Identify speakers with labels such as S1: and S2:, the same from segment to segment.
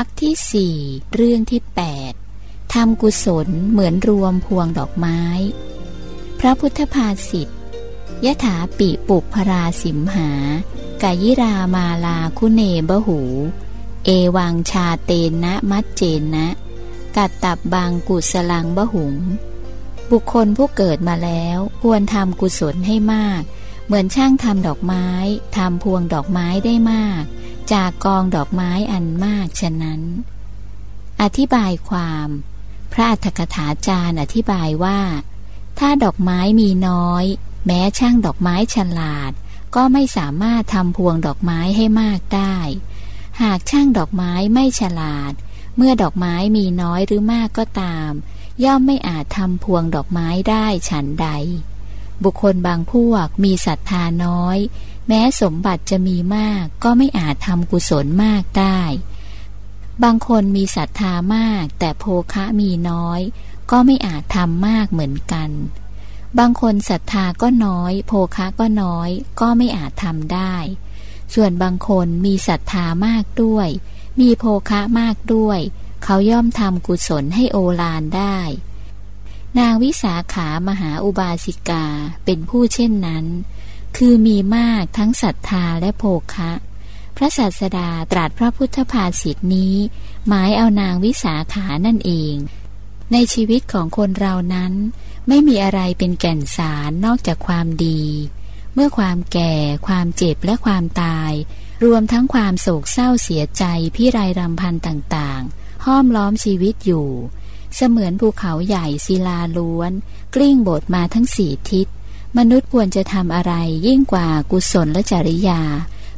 S1: รคที่สี่เรื่องที่แปดทำกุศลเหมือนรวมพวงดอกไม้ พระพุทธภาษิตยะถาปิปุพราสิมหากายิรามาลาคุเนบหู เอวังชาเตนะมัจเจนะ กัดตับบางกุสลังบหุง บุคคลผู้เกิดมาแล้วควรทำกุศลให้มาก เหมือนช่างทำดอกไม้ทำพวงดอกไม้ได้มาก จากกองดอกไม้อันมากฉะนั้น อธิบายความ พระอัฏฐกถาจารย์อธิบายว่า ถ้าดอกไม้มีน้อย แม้ช่างดอกไม้ฉลาด ก็ไม่สามารถทำพวงดอกไม้ให้มากได้ หากช่างดอกไม้ไม่ฉลาด เมื่อดอกไม้มีน้อยหรือมากก็ตาม ย่อมไม่อาจทำพวงดอกไม้ได้ฉันใด บุคคลบางพวกมีศรัทธาน้อย แม้สมบัติจะมีมากก็ไม่อาจทำกุศลมากได้ บางคนมีศรัทธามาก แต่โภคะมีน้อย ก็ไม่อาจทำมากเหมือนกัน บางคนศรัทธาก็น้อย โภคะก็น้อย ก็ไม่อาจทำได้ ส่วนบางคนมีศรัทธามากด้วย มีโภคะมากด้วย เขาย่อมทำกุศลให้โอฬารได้ นางวิสาขามหาอุบาสิกาเป็นผู้เช่นนั้น คือมีมากทั้งศรัทธาและโภคะ พระศาสดาตรัสพระพุทธภาษิตนี้ หมายเอานางวิสาขานั่นเอง ในชีวิตของคนเรานั้น ไม่มีอะไรเป็นแก่นสารนอกจากความดี เมื่อความแก่ ความเจ็บและความตาย รวมทั้งความโศกเศร้าเสียใจพิไรรำพันต่างๆ ห้อมล้อมชีวิตอยู่ เสมือนภูเขาใหญ่ศิลาล้วน กลิ้งบทมาทั้งสี่ทิศ มนุษย์ควรจะทำอะไรยิ่งกว่ากุศลและจริยา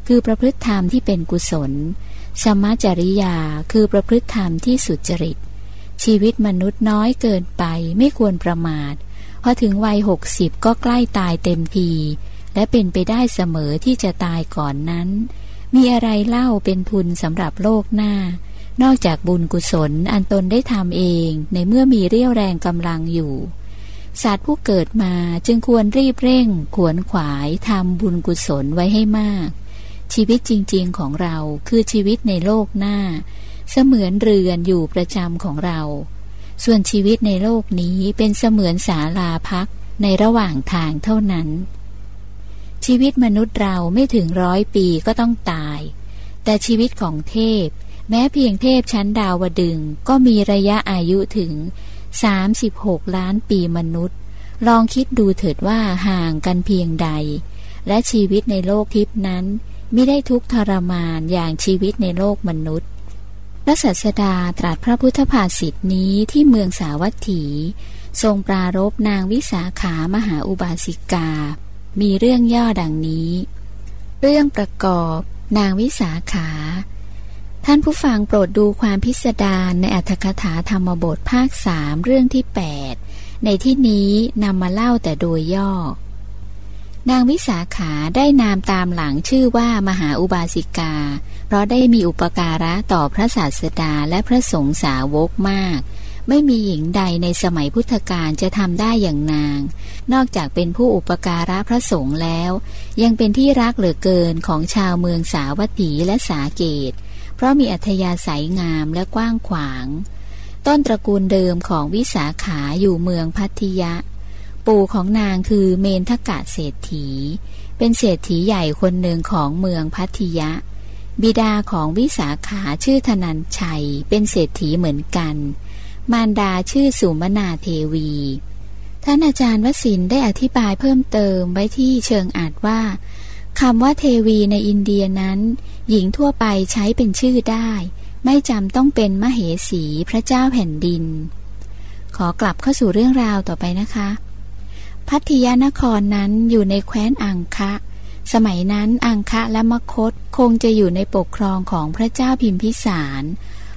S1: คือประพฤติธรรมที่เป็นกุศลสมจริยาคือประพฤติธรรมที่สุจริต ชีวิตมนุษย์น้อยเกินไปไม่ควรประมาทพอถึงวัยหกสิบก็ใกล้ตายเต็มที และเป็นไปได้เสมอที่จะตายก่อนนั้น มีอะไรเล่าเป็นทุนสำหรับโลกหน้า นอกจากบุญกุศลอันตนได้ทำเองในเมื่อมีเรี่ยวแรงกำลังอยู่ สัตว์ผู้เกิดมาจึงควรรีบเร่ง ขวนขวายทำบุญกุศลไว้ให้มาก ชีวิตจริงๆของเราคือชีวิตในโลกหน้า เสมือนเรือนอยู่ประจำของเรา ส่วนชีวิตในโลกนี้เป็นเสมือนศาลาพักในระหว่างทางเท่านั้น ชีวิตมนุษย์เราไม่ถึงร้อยปีก็ต้องตาย แต่ชีวิตของเทพ แม้เพียงเทพชั้นดาวดึงก็มีระยะอายุถึง 36 ล้านปีมนุษย์ ลองคิดดูเถิดว่าห่างกันเพียงใด และชีวิตในโลกทิพนั้นไม่ได้ทุกทรมานอย่างชีวิตในโลกมนุษย์พระสัสดาตรัสพระพุทธภาษิตนี้ที่เมืองสาวัตถี ทรงปรารบนางวิสาขามหาอุบาสิกา มีเรื่องย่อดังนี้ เรื่องประกอบนางวิสาขา ท่านผู้ฟังโปรดดูความพิสดารในอัธกถาธรรมบทภาคสามเรื่องที่ 8 ในที่นี้นำมาเล่าแต่โดยย่อ นางวิสาขาได้นามตามหลังชื่อว่ามหาอุบาสิกา เพราะได้มีอุปการะต่อพระศาสดาและพระสงฆ์สาวกมาก ไม่มีหญิงใดในสมัยพุทธกาลจะทำได้อย่างนาง นอกจากเป็นผู้อุปการะพระสงฆ์แล้ว ยังเป็นที่รักเหลือเกินของชาวเมืองสาวัตถีและสาเกต ราะมีอัธยาศัยงามและกว้างขวาง ต้นตระกูลเดิมของวิสาขาอยู่เมืองพัทยะ ปู่ของนางคือเมนทกะเศรษฐี เป็นเศรษฐีใหญ่คนหนึ่งของเมืองพัทยะ บิดาของวิสาขาชื่อธนันชัย เป็นเศรษฐีเหมือนกัน มารดาชื่อสุมนาเทวีท่านอาจารย์วสินได้อธิบายเพิ่มเติมไว้ที่เชิงอาจว่าคำว่าเทวีในอินเดียนั้นหญิงทั่วไปใช้เป็นชื่อได้ ไม่จำต้องเป็นมเหสีพระเจ้าแผ่นดิน ขอกลับเข้าสู่เรื่องราวต่อไปนะคะ พัทยานครนั้นอยู่ในแคว้นอังคะ สมัยนั้นอังคะและมคตคงจะอยู่ในปกครองของพระเจ้าพิมพิสาร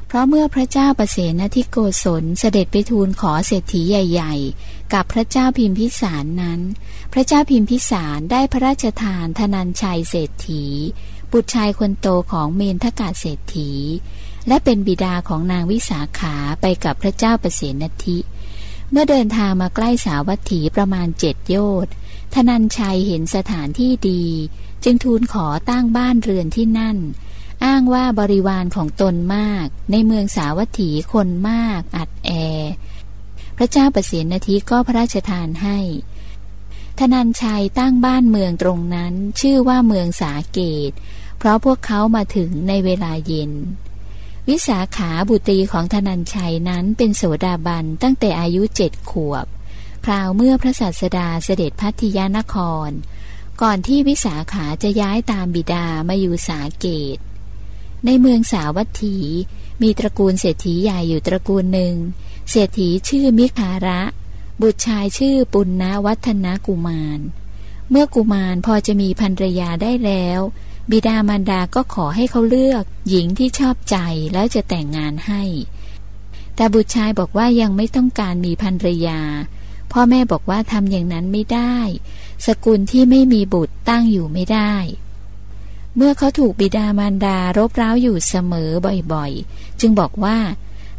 S1: เพราะเมื่อพระเจ้าประเสนทิโกศลเสด็จไปทูลขอเศรษฐีใหญ่ ๆ กับพระเจ้าพิมพิสารนั้น พระเจ้าพิมพิสารได้พระราชทานธนันชัยเศรษฐี บุตรชายคนโตของเมนทกาเศรษฐี และเป็นบิดาของนางวิสาขาไปกับพระเจ้าประสนทิเมื่อเดินทางมาใกล้สาวัตถีประมาณเจ็ดโยชน์ธนันชัยเห็นสถานที่ดี จึงทูลขอตั้งบ้านเรือนที่นั่น อ้างว่าบริวารของตนมาก ในเมืองสาวัตถีคนมากอัดแอ พระเจ้าประสิทธิก็พระราชทานให้ธนันชัยตั้งบ้านเมืองตรงนั้น ชื่อว่าเมืองสาเกต เพราะพวกเขามาถึงในเวลาเย็น วิสาขาบุตรีของธนันชัยนั้นเป็นโสดาบันตั้งแต่อายุเจ็ดขวบคราวเมื่อพระศาสดาเสด็จพัทยานคร ก่อนที่วิสาขาจะย้ายตามบิดามาอยู่สาเกต ในเมืองสาวัตถี มีตระกูลเศรษฐีใหญ่อยู่ตระกูลหนึ่ง เศรษฐีชื่อมิคาระ บุตรชายชื่อปุณณวัฒนกุมารเมื่อกุมารพอจะมีภรรยาได้แล้ว บิดามารดาก็ขอให้เขาเลือก หญิงที่ชอบใจแล้วจะแต่งงานให้ แต่บุตรชายบอกว่ายังไม่ต้องการมีภรรยา พ่อแม่บอกว่าทำอย่างนั้นไม่ได้ สกุลที่ไม่มีบุตรตั้งอยู่ไม่ได้ เมื่อเขาถูกบิดามารดารบเร้าอยู่เสมอบ่อยๆ จึงบอกว่า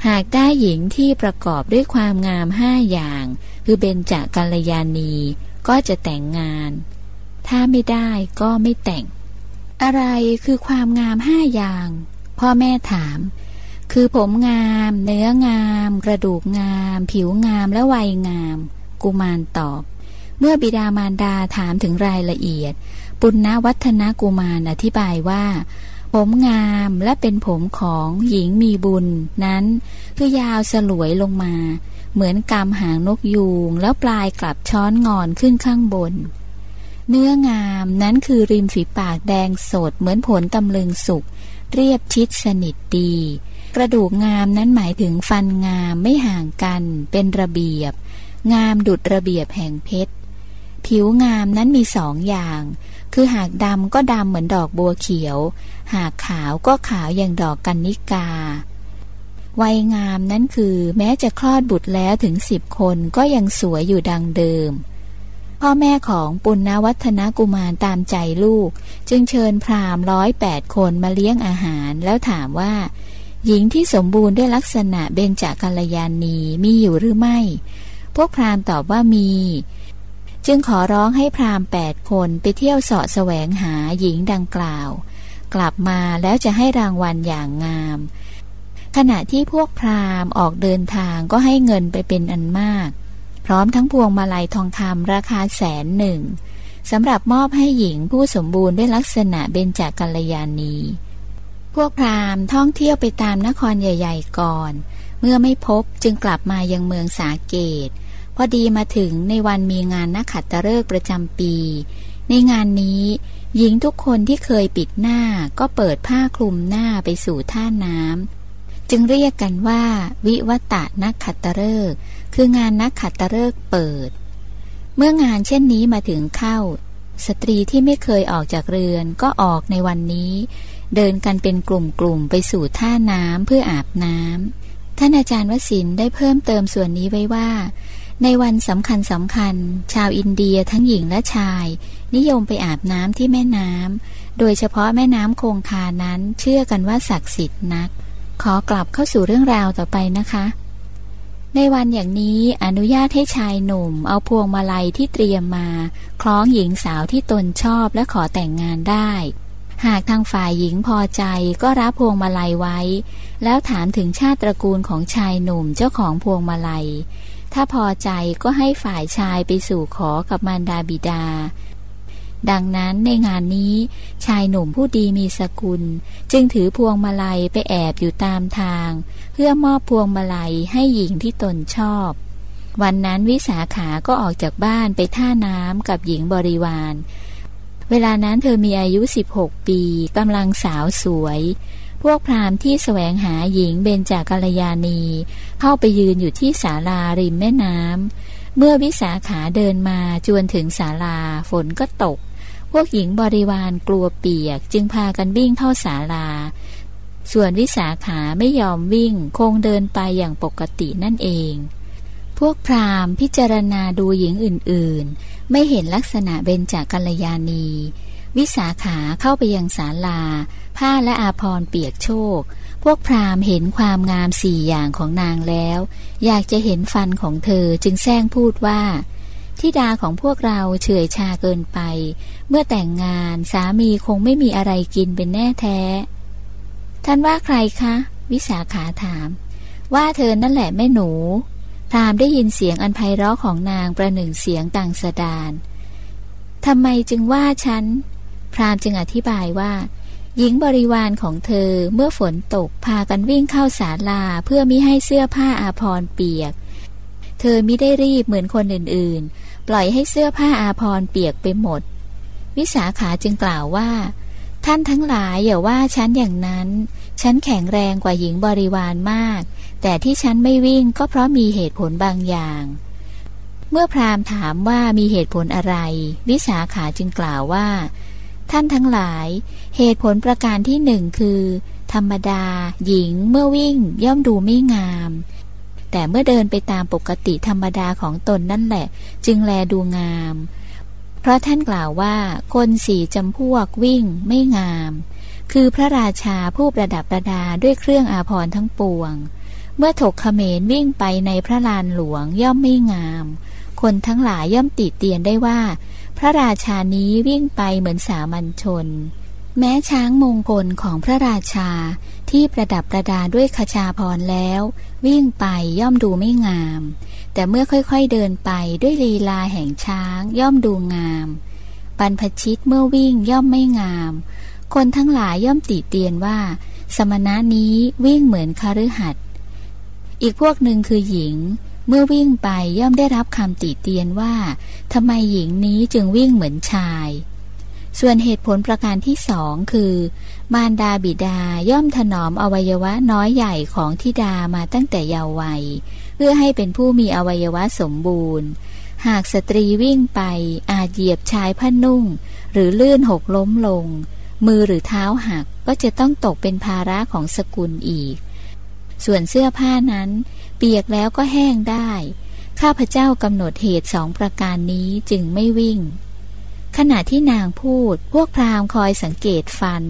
S1: หากได้หญิงที่ประกอบด้วยความงามห้าอย่าง คือเบญจกัลยาณี ก็จะแต่งงาน ถ้าไม่ได้ก็ไม่แต่ง อะไรคือความงามห้าอย่าง พ่อแม่ถาม คือผมงาม เนื้องาม กระดูกงาม ผิวงามและวัยงาม กุมารตอบ เมื่อบิดามารดาถามถึงรายละเอียด ปุณณวัฒนกุมารอธิบายว่า ผมงามและเป็นผมของหญิงมีบุญนั้น คือยาวสลวยลงมา เหมือนกำหางนกยูงแล้วปลายกลับช้อนงอนขึ้นข้างบน เนื้องามนั้นคือริมฝีปากแดงสด เหมือนผลตำลึงสุก เรียบชิดสนิทดี กระดูกงามนั้นหมายถึงฟันงามไม่ห่างกัน เป็นระเบียบ งามดุดระเบียบแห่งเพชร ผิวงามนั้นมีสองอย่าง คือหากดำก็ดำเหมือนดอกบัวเขียว หากขาวก็ขาวอย่างดอกกันนิกาวัยงามนั้นคือแม้จะคลอดบุตรแล้วถึงสิบคนก็ยังสวยอยู่ดังเดิม พ่อแม่ของปุณณวัฒนกุมารตามใจลูก จึงเชิญพราหมณ์ร้อยแปดคนมาเลี้ยงอาหารแล้วถามว่า หญิงที่สมบูรณ์ด้วยลักษณะเบญจกัลยาณีมีอยู่หรือไม่ พวกพราหมณ์ตอบว่ามี จึงขอร้องให้พราหมณ์แปดคนไปเที่ยวสาะแสวงหาหญิงดังกล่าว กลับมาแล้วจะให้รางวัลอย่างงาม ขณะที่พวกพราหมณ์ออกเดินทางก็ให้เงินไปเป็นอันมาก พร้อมทั้งพวงมาลัยทองคำราคาแสนหนึ่งสำหรับมอบให้หญิงผู้สมบูรณ์ด้วยลักษณะเบญจกัลยาณี พวกพราหมณ์ท่องเที่ยวไปตามนครใหญ่ ๆ ก่อน เมื่อไม่พบจึงกลับมายังเมืองสาเกต พอดีมาถึงในวันมีงานนักขัตฤกษ์ประจำปี ในงานนี้ หญิงทุกคนที่เคยปิดหน้าก็เปิดผ้าคลุมหน้าไปสู่ท่าน้ำจึงเรียกกันว่า วิวัตะนักขัตฤกษ์ คืองานนักขัดตฤกษ์เปิด เมื่องานเช่นนี้มาถึงเข้า สตรีที่ไม่เคยออกจากเรือนก็ออกในวันนี้ เดินกันเป็นกลุ่มๆไปสู่ท่าน้ำเพื่ออาบน้ำท่านอาจารย์วสินได้เพิ่มเติมส่วนนี้ไว้ว่า ในวันสำคัญสำคัญ ชาวอินเดียทั้งหญิงและชาย นิยมไปอาบน้ำที่แม่น้ำโดยเฉพาะแม่น้ำคงคานั้นเชื่อกันว่าศักดิ์สิทธิ์นัก ขอกลับเข้าสู่เรื่องราวต่อไปนะคะ ในวันอย่างนี้อนุญาตให้ชายหนุ่ม เอาพวงมาลัยที่เตรียมมา คล้องหญิงสาวที่ตนชอบและขอแต่งงานได้ หากทางฝ่ายหญิงพอใจก็รับพวงมาลัยไว้ แล้วถามถึงชาติตระกูลของชายหนุ่มเจ้าของพวงมาลัย ถ้าพอใจก็ให้ฝ่ายชายไปสู่ขอกับมารดาบิดา ดังนั้นในงานนี้ชายหนุ่มผู้ดีมีสกุล จึงถือพวงมาลัยไปแอบอยู่ตามทาง เพื่อมอบพวงมาลัยให้หญิงที่ตนชอบ วันนั้นวิสาขาก็ออกจากบ้านไปท่าน้ำกับหญิงบริวาร เวลานั้นเธอมีอายุ 16 ปีกำลังสาวสวย พวกพราหมณ์ที่แสวงหาหญิงเบญจากัลยาณี เข้าไปยืนอยู่ที่ศาลาริมแม่น้ำเมื่อวิสาขาเดินมาจวนถึงศาลาฝนก็ตก วกหญิงบริวารกลัวเปียก จึงพากันวิ่งเข้าศาลา ส่วนวิสาขาไม่ยอมวิ่งคงเดินไปอย่างปกตินั่นเอง พวกพราหมณ์พิจารณาดูหญิงอื่นๆ ไม่เห็นลักษณะเบญจกัลยาณี วิสาขาเข้าไปยังศาลา ผ้าและอาภรเปียกโชกพวกพราหมณ์เห็นความงามสี่อย่างของนางแล้ว อยากจะเห็นฟันของเธอจึงแซงพูดว่า ทิดาของพวกเราเฉื่อยชาเกินไป เมื่อแต่งงานสามีคงไม่มีอะไรกินเป็นแน่แท้ ท่านว่าใครคะ วิสาขาถาม ว่าเธอนั่นแหละแม่หนูพรามได้ยินเสียงอันไพเราะของนางประหนึ่งเสียงต่างสดานทำไมจึงว่าฉัน พรามจึงอธิบายว่า หญิงบริวารของเธอเมื่อฝนตกพากันวิ่งเข้าศาลาเพื่อมิให้เสื้อผ้าอาภรเปียก เธอมิได้รีบเหมือนคนอื่นๆ ปล่อยให้เสื้อผ้าอาภรเปียกไปหมด วิสาขาจึงกล่าวว่า ท่านทั้งหลายอย่าว่าฉันอย่างนั้น ฉันแข็งแรงกว่าหญิงบริวารมาก แต่ที่ฉันไม่วิ่งก็เพราะมีเหตุผลบางอย่าง เมื่อพราหมณ์ถามว่ามีเหตุผลอะไร วิสาขาจึงกล่าวว่า ท่านทั้งหลาย เหตุผลประการที่หนึ่งคือ ธรรมดา หญิงเมื่อวิ่งย่อมดูไม่งามแต่เมื่อเดินไปตามปกติธรรมดาของตนนั่นแหละ จึงแลดูงาม ราะท่านกล่าวว่าคนสี่จำพวกวิ่งไม่งาม คือพระราชาผู้ประดับประดาด้วยเครื่องอาภรณ์ทั้งปวง เมื่อถกขเขมรวิ่งไปในพระลานหลวงย่อมไม่งาม คนทั้งหลายย่อมติเตียนได้ว่า พระราชานี้วิ่งไปเหมือนสามัญชน แม้ช้างมงคลของพระราชาที่ประดับประดาด้วยขชาพรแล้ว วิ่งไปย่อมดูไม่งาม แต่เมื่อค่อยๆเดินไปด้วยลีลาแห่งช้างย่อมดูงาม บรรพชิตเมื่อวิ่งย่อมไม่งาม คนทั้งหลายย่อมติเตียนว่า สมณะนี้วิ่งเหมือนคาฤหัสอีกพวกหนึ่งคือหญิง เมื่อวิ่งไปย่อมได้รับคำติเตียนว่าทำไมหญิงนี้จึงวิ่งเหมือนชาย ส่วนเหตุผลประการที่สองคือ มารดาบิดาย่อมถนอมอวัยวะน้อยใหญ่ของทิดามาตั้งแต่เยาว์วัย เพื่อให้เป็นผู้มีอวัยวะสมบูรณ์ หากสตรีวิ่งไปอาจเหยียบชายผ้านุ่ง หรือลื่นหกล้มลง มือหรือเท้าหักก็จะต้องตกเป็นภาระของสกุลอีก ส่วนเสื้อผ้านั้น เปียกแล้วก็แห้งได้ ข้าพเจ้ากำหนดเหตุสองประการนี้จึงไม่วิ่งขณะที่นางพูด พวกพราหมณ์คอยสังเกตฟัน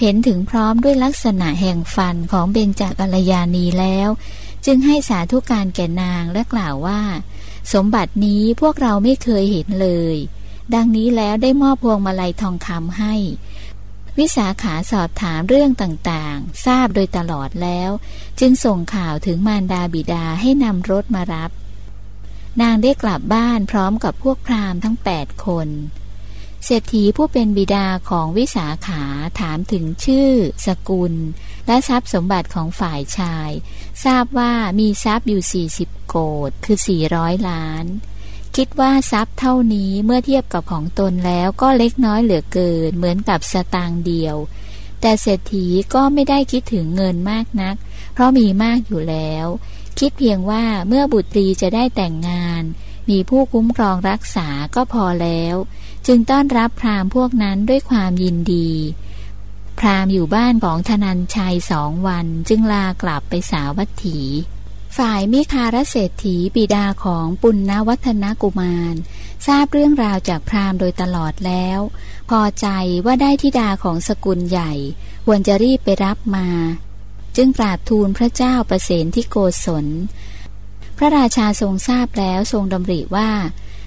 S1: เห็นถึงพร้อมด้วยลักษณะแห่งฟันของเบญจกัลยาณีแล้ว จึงให้สาธุการแก่นางและกล่าวว่า สมบัตินี้พวกเราไม่เคยเห็นเลย ดังนี้แล้วได้มอบพวงมาลัยทองคำให้ วิสาขาสอบถามเรื่องต่างๆ ทราบโดยตลอดแล้ว จึงส่งข่าวถึงมารดาบิดาให้นำรถมารับ นางได้กลับบ้านพร้อมกับพวกพราหมณ์ทั้งแปดคน เศรษฐีผู้เป็นบิดาของวิสาขาถามถึงชื่อ สกุล และทรัพย์สมบัติของฝ่ายชาย ทราบว่ามีทรัพย์อยู่ 40 โกดคือ 400 ล้าน คิดว่าทรัพย์เท่านี้เมื่อเทียบกับของตนแล้วก็เล็กน้อยเหลือเกิน เหมือนกับสตางค์เดียว แต่เศรษฐีก็ไม่ได้คิดถึงเงินมากนัก เพราะมีมากอยู่แล้ว คิดเพียงว่าเมื่อบุตรีจะได้แต่งงาน มีผู้คุ้มครองรักษาก็พอแล้ว จึงต้อนรับพราหมณ์พวกนั้นด้วยความยินดี พราหมณ์อยู่บ้านของธนันชัยสองวันจึงลากลับไปสาวัตถี ฝ่ายมิคารเศรษฐีบิดาของปุณณวัฒนกุมาร ทราบเรื่องราวจากพราหมณ์โดยตลอดแล้ว พอใจว่าได้ทิดาของสกุลใหญ่ ควรจะรีบไปรับมา จึงกราบทูลพระเจ้าประเสนที่โกศลพระราชาทรงทราบแล้วทรงดำริว่า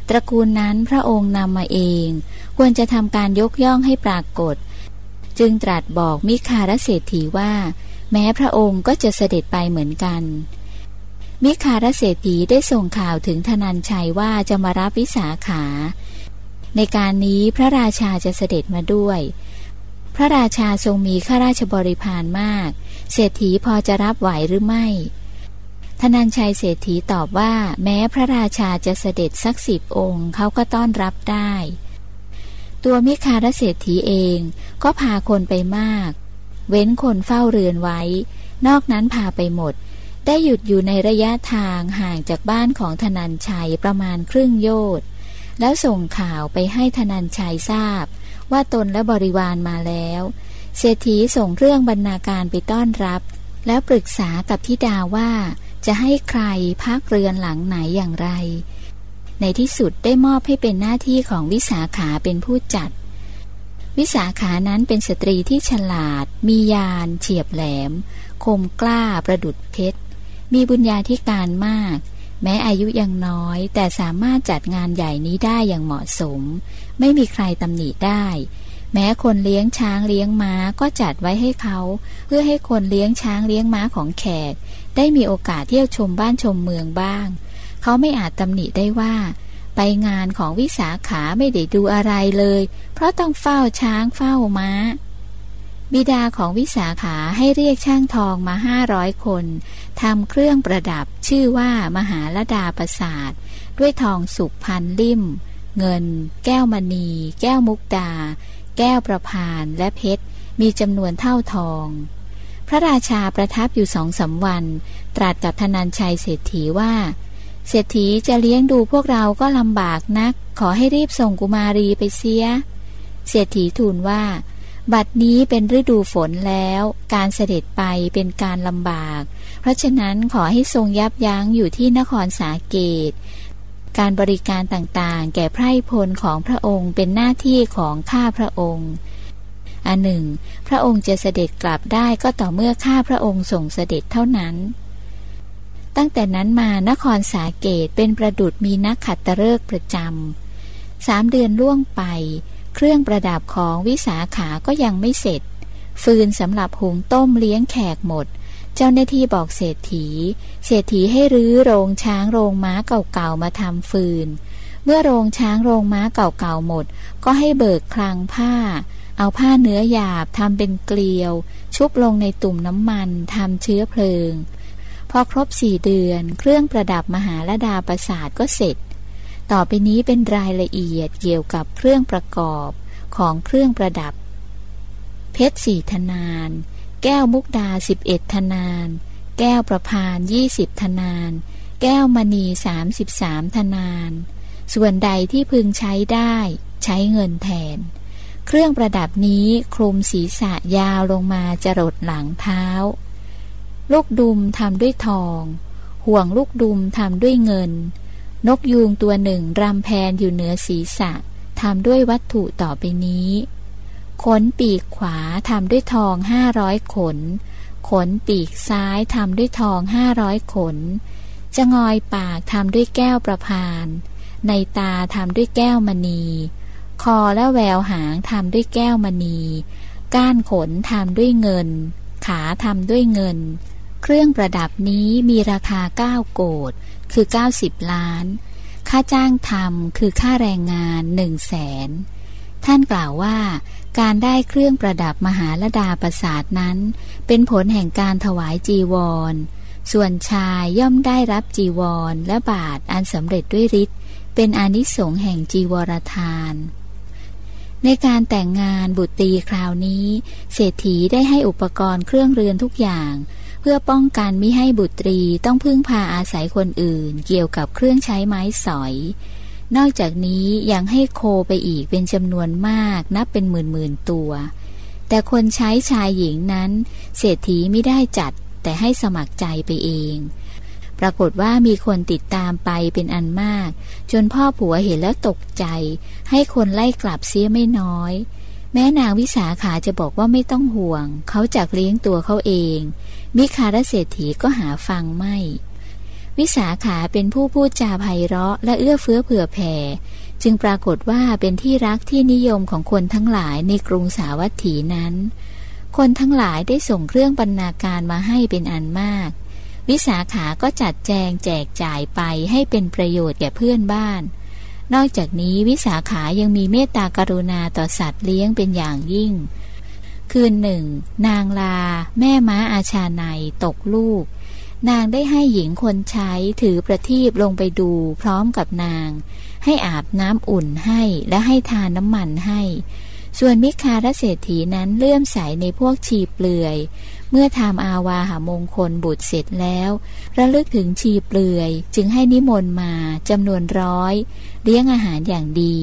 S1: ตระกูลนั้นพระองค์นำมาเอง ควรจะทำการยกย่องให้ปรากฏ จึงตรัสบอกมิคารเศรษฐีว่า แม้พระองค์ก็จะเสด็จไปเหมือนกัน มิคารเศรษฐีได้ส่งข่าวถึงธนัญชัยว่าจะมารับวิสาขา ในการนี้พระราชาจะเสด็จมาด้วย พระราชาทรงมีข้าราชบริพารมาก เศรษฐีพอจะรับไหวหรือไม่ ธนัญชัยเศรษฐีตอบว่า แม้พระราชาจะเสด็จสักสิบองค์เขาก็ต้อนรับได้ ตัวมิคารเศรษฐีเองก็พาคนไปมาก เว้นคนเฝ้าเรือนไว้ นอกนั้นพาไปหมด ได้หยุดอยู่ในระยะทางห่างจากบ้านของธนันชัยประมาณครึ่งโยชน์แล้วส่งข่าวไปให้ธนันชัยทราบ ว่าตนและบริวารมาแล้ว เศรษฐีส่งเรื่องบรรณาการไปต้อนรับ แล้วปรึกษากับทิดาว่า จะให้ใครพักเรือนหลังไหนอย่างไร ในที่สุดได้มอบให้เป็นหน้าที่ของวิสาขาเป็นผู้จัด วิสาขานั้นเป็นสตรีที่ฉลาด มียานเฉียบแหลม คมกล้าประดุดเพชร มีบุญญาธิการมาก แม้อายุยังน้อย แต่สามารถจัดงานใหญ่นี้ได้อย่างเหมาะสม ไม่มีใครตำหนิได้แม้คนเลี้ยงช้างเลี้ยงม้าก็จัดไว้ให้เขา เพื่อให้คนเลี้ยงช้างเลี้ยงม้าของแขก ได้มีโอกาสเที่ยวชมบ้านชมเมืองบ้าง เขาไม่อาจตำหนิได้ว่า ไปงานของวิสาขาไม่ได้ดูอะไรเลย เพราะต้องเฝ้าช้างเฝ้าม้า บิดาของวิสาขาให้เรียกช่างทองมาห้าร้อยคนทำเครื่องประดับชื่อว่ามหาลดาประสาท ด้วยทองสุกพันลิ่ม เงิน แก้วมณี แก้วมุกดา แก้วประพานและเพชรมีจำนวนเท่าทอง พระราชาประทับอยู่สองสาวัน ตรัสกับธนัญชัยเศรษฐีว่า เศรษฐีจะเลี้ยงดูพวกเราก็ลำบากนัก ขอให้รีบส่งกุมารีไปเสีย เศรษฐีทูลว่า บัดนี้เป็นฤดูฝนแล้ว การเสด็จไปเป็นการลำบาก เพราะฉะนั้นขอให้ทรงยับยั้งอยู่ที่นครสาเกต การบริการต่างๆ แก่ไพร่พลของพระองค์เป็นหน้าที่ของข้าพระองค์ อันหนึ่ง พระองค์จะเสด็จกลับได้ก็ต่อเมื่อข้าพระองค์ส่งเสด็จเท่านั้น ตั้งแต่นั้นมานครสาเกตเป็นประดุดมีนักขัดตฤกษ์ประจำสามเดือนล่วงไป เครื่องประดับของวิสาขาก็ยังไม่เสร็จ ฟืนสำหรับหุงต้มเลี้ยงแขกหมด เจ้าหน้าที่บอกเศรษฐี เศรษฐีให้รื้อโรงช้างโรงม้าเก่าๆมาทำฟืนเมื่อโรงช้างโรงม้าเก่าๆหมด ก็ให้เบิกคลังผ้า เอาผ้าเนื้อหยาบทำเป็นเกลียว ชุบลงในตุ่มน้ำมันทำเชื้อเพลิง พอครบสี่เดือนเครื่องประดับมหาลดาประสาทก็เสร็จ ต่อไปนี้เป็นรายละเอียดเกี่ยวกับเครื่องประกอบของเครื่องประดับ เพชรสี่ธนาน แก้วมุกดาสิบเอ็ดธนาน แก้วประพานยี่สิบธนาน แก้วมณีสามสิบสามธนาน ส่วนใดที่พึงใช้ได้ ใช้เงินแทน เครื่องประดับนี้คลุมศีรษะยาวลงมาจรดหลังเท้า ลูกดุมทำด้วยทอง ห่วงลูกดุมทำด้วยเงิน นกยูงตัวหนึ่งรำแพนอยู่เหนือศีรษะทำด้วยวัตถุต่อไปนี้ขนปีกขวาทำด้วยทองห้าร้อยขน ขนปีกซ้ายทำด้วยทองห้าร้อยขน จะงอยปากทำด้วยแก้วประพาน ในตาทำด้วยแก้วมณี คอและแววหางทำด้วยแก้วมณี ก้านขนทำด้วยเงิน ขาทำด้วยเงิน เครื่องประดับนี้มีราคาเก้าโกดคือเก้าสิบล้าน ค่าจ้างทำคือค่าแรงงานหนึ่งแสนท่านกล่าวว่าการได้เครื่องประดับมหาลดาประสาทนั้น เป็นผลแห่งการถวายจีวร ส่วนชายย่อมได้รับจีวรและบาทอันสำเร็จด้วยฤทธิ์เป็นอนิสงส์แห่งจีวรทาน ในการแต่งงานบุตรีคราวนี้ เศรษฐีได้ให้อุปกรณ์เครื่องเรือนทุกอย่าง เพื่อป้องกันมิให้บุตรีต้องพึ่งพาอาศัยคนอื่น เกี่ยวกับเครื่องใช้ไม้สอย นอกจากนี้ยังให้โคไปอีกเป็นจำนวนมากนับเป็นหมื่นหมื่นตัว แต่คนใช้ชายหญิงนั้น เศรษฐีไม่ได้จัด แต่ให้สมัครใจไปเองปรากฏว่ามีคนติดตามไปเป็นอันมาก จนพ่อผัวเห็นแล้วตกใจ ให้คนไล่กลับเสียไม่น้อย แม่นางวิสาขาจะบอกว่าไม่ต้องห่วง เขาจักเลี้ยงตัวเขาเอง มิคารเศรษฐีก็หาฟังไม่ วิสาขาเป็นผู้พูดจาไพเราะและเอื้อเฟื้อเผื่อแผ่ จึงปรากฏว่าเป็นที่รักที่นิยมของคนทั้งหลายในกรุงสาวัตถีนั้น คนทั้งหลายได้ส่งเครื่องบรรณาการมาให้เป็นอันมากวิสาขาก็จัดแจงแจกจ่ายไปให้เป็นประโยชน์แก่เพื่อนบ้าน นอกจากนี้วิสาขายังมีเมตตากรุณาต่อสัตว์เลี้ยงเป็นอย่างยิ่ง คืนหนึ่ง นางลา แม่ม้าอาชาในตกลูก นางได้ให้หญิงคนใช้ถือประทีปลงไปดูพร้อมกับนาง ให้อาบน้ำอุ่นให้และให้ทานน้ำมันให้ ส่วนมิคารเศรษฐีนั้นเลื่อมใสในพวกชีเปลือย เมื่อทำอาวาหามงคลบุตรเสร็จแล้ว ระลึกถึงชีเปลือย จึงให้นิมนต์มาจำนวนร้อย เลี้ยงอาหารอย่างดี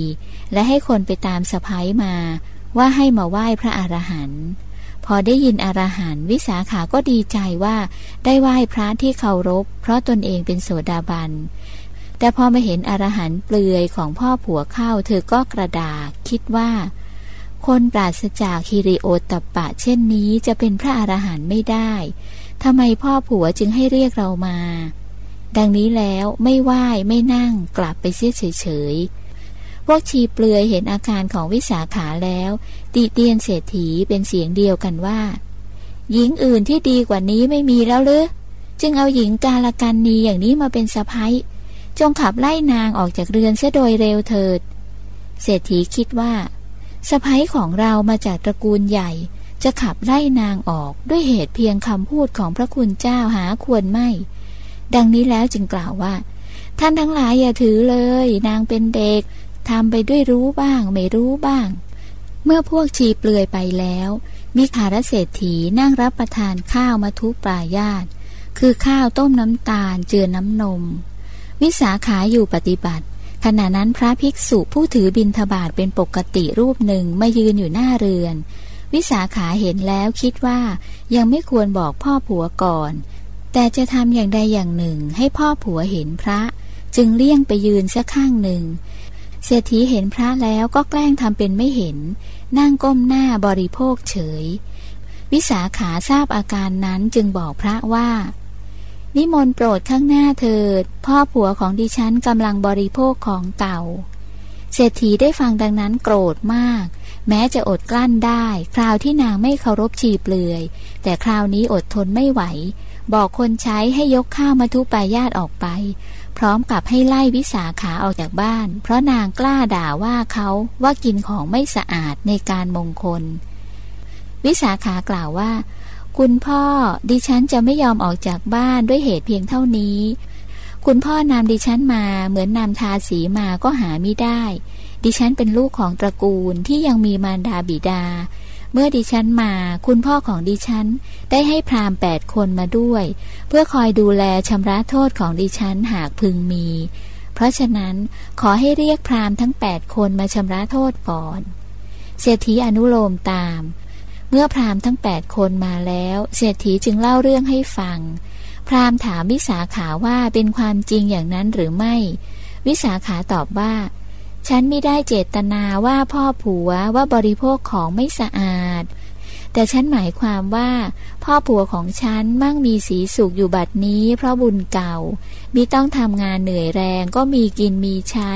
S1: และให้คนไปตามสะพ้ายมา ว่าให้มาไหว้พระอรหันต์พอได้ยินอรหันต์วิสาขาก็ดีใจว่าได้ไหว้พระที่เคารพ เพราะตนเองเป็นโสดาบัน แต่พอมาเห็นอรหันต์เปลือยของพ่อผัวเข้า เธอก็กระดาคิดว่า คนปราศจากฮิริโอตปะ เช่นนี้จะเป็นพระอรหันต์ไม่ได้ทำไมพ่อผัวจึงให้เรียกเรามา ดังนี้แล้วไม่ไหว้ไม่นั่งกลับไปเสียเฉยๆพวกชีเปลือยเห็นอาการของวิสาขาแล้ว ติเตียนเศรษฐีเป็นเสียงเดียวกันว่า หญิงอื่นที่ดีกว่านี้ไม่มีแล้วหรือจึงเอาหญิงกาลกันนีอย่างนี้มาเป็นสะพ้ายจงขับไล่นางออกจากเรือนเสียโดยเร็วเถิด เศรษฐีคิดว่า สะพ้ยของเรามาจากตระกูลใหญ่ จะขับไล่นางออกด้วยเหตุเพียงคำพูดของพระคุณเจ้าหาควรไม่ ดังนี้แล้วจึงกล่าวว่า ท่านทั้งหลายอย่าถือเลย นางเป็นเด็กทำไปด้วยรู้บ้าง ไม่รู้บ้าง เมื่อพวกชีเปลือยไปแล้ว มีขารเศรษฐีนั่งรับประทานข้าวมาทุปลายาตคือข้าวต้มน้ำตาลเจือน้ำนม วิสาขาอยู่ปฏิบัติ ขณะนั้นพระภิกษุผู้ถือบินทบาทเป็นปกติรูปหนึ่งมายืนอยู่หน้าเรือน วิสาขาเห็นแล้วคิดว่ายังไม่ควรบอกพ่อผัวก่อน แต่จะทำอย่างใดอย่างหนึ่งให้พ่อผัวเห็นพระ จึงเลี่ยงไปยืนสักข้างหนึ่ง เศรษฐีเห็นพระแล้วก็แกล้งทำเป็นไม่เห็น นั่งก้มหน้าบริโภคเฉย วิสาขาทราบอาการนั้นจึงบอกพระว่า นิมนต์โปรดข้างหน้าเถิด พ่อผัวของดิฉันกำลังบริโภคของเก่า เศรษฐีได้ฟังดังนั้นโกรธมาก แม้จะอดกลั้นได้ คราวที่นางไม่เคารพชีเปลือย แต่คราวนี้อดทนไม่ไหว บอกคนใช้ให้ยกข้าวมาทุปายาตออกไป พร้อมกับให้ไล่วิสาขาออกจากบ้าน เพราะนางกล้าด่าว่าเขาว่ากินของไม่สะอาดในการมงคล วิสาขากล่าวว่า คุณพ่อดิฉันจะไม่ยอมออกจากบ้านด้วยเหตุเพียงเท่านี้ คุณพ่อนำดิฉันมาเหมือนนำทาสีมาก็หาไม่ได้ ดิฉันเป็นลูกของตระกูลที่ยังมีมารดาบิดา เมื่อดิฉันมาคุณพ่อของดิฉัน ได้ให้พรามแปดคนมาด้วย เพื่อคอยดูแลชำระโทษของดิฉันหากพึงมี เพราะฉะนั้นขอให้เรียกพรามทั้งแปดคนมาชำระโทษก่อนเศรษฐีอนุโลมตาม มื่อพราหมณ์ทั้งแปดคนมาแล้วเศรษฐีจึงเล่าเรื่องให้ฟัง พราหมณ์ถามวิสาขาว่าเป็นความจริงอย่างนั้นหรือไม่ วิสาขาตอบว่า ฉันไม่ได้เจตนาว่าพ่อผัวว่าบริโภคของไม่สะอาด แต่ฉันหมายความว่า พ่อผัวของฉันมั่งมีสีสุขอยู่บัดนี้ เพราะบุญเก่ามีต้องทำงานเหนื่อยแรงก็มีกินมีใช้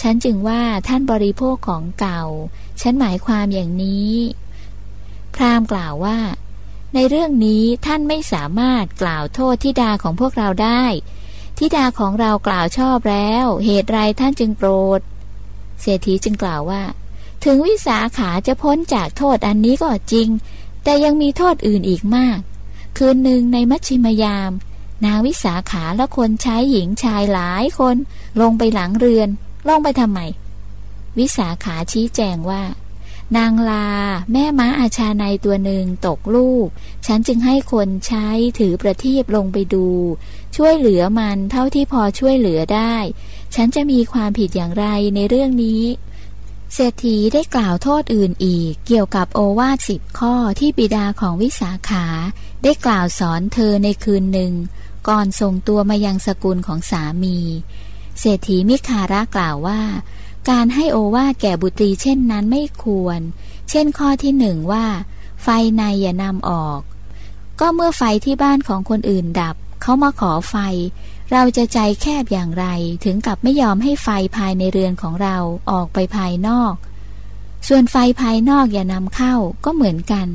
S1: ฉันจึงว่าท่านบริโภคของเก่า ฉันหมายความอย่างนี้ พราหมณ์กล่าวว่า ในเรื่องนี้ท่านไม่สามารถกล่าวโทษทิดาของพวกเราได้ทิดาของเรากล่าวชอบแล้ว เหตุไรท่านจึงโปรดเศรษฐีจึงกล่าวว่า ถึงวิสาขาจะพ้นจากโทษอันนี้ก็จริง แต่ยังมีโทษอื่นอีกมาก คืนหนึ่งในมัชชิมยาม นางวิสาขาและคนใช้หญิงชายหลายคน ลงไปหลังเรือน ลงไปทำไม วิสาขาชี้แจงว่า นางลา แม่ม้าอาชาในตัวหนึ่งตกลูก ฉันจึงให้คนใช้ถือประทีปลงไปดู ช่วยเหลือมันเท่าที่พอช่วยเหลือได้ ฉันจะมีความผิดอย่างไรในเรื่องนี้ เศรษฐีได้กล่าวโทษอื่นอีก เกี่ยวกับโอวาทสิบข้อที่บิดาของวิสาขา ได้กล่าวสอนเธอในคืนหนึ่ง ก่อนส่งตัวมายังสกุลของสามี เศรษฐีมิคาระกล่าวว่า การให้โอวาแก่บุตรีเช่นนั้นไม่ควร เช่นข้อที่หนึ่งว่า ไฟในอย่านำออก ก็เมื่อไฟที่บ้านของคนอื่นดับ เขามาขอไฟ เราจะใจแคบอย่างไร ถึงกับไม่ยอมให้ไฟภายในเรือนของเราออกไปภายนอก ส่วนไฟภายนอกอย่านำเข้าก็เหมือนกัน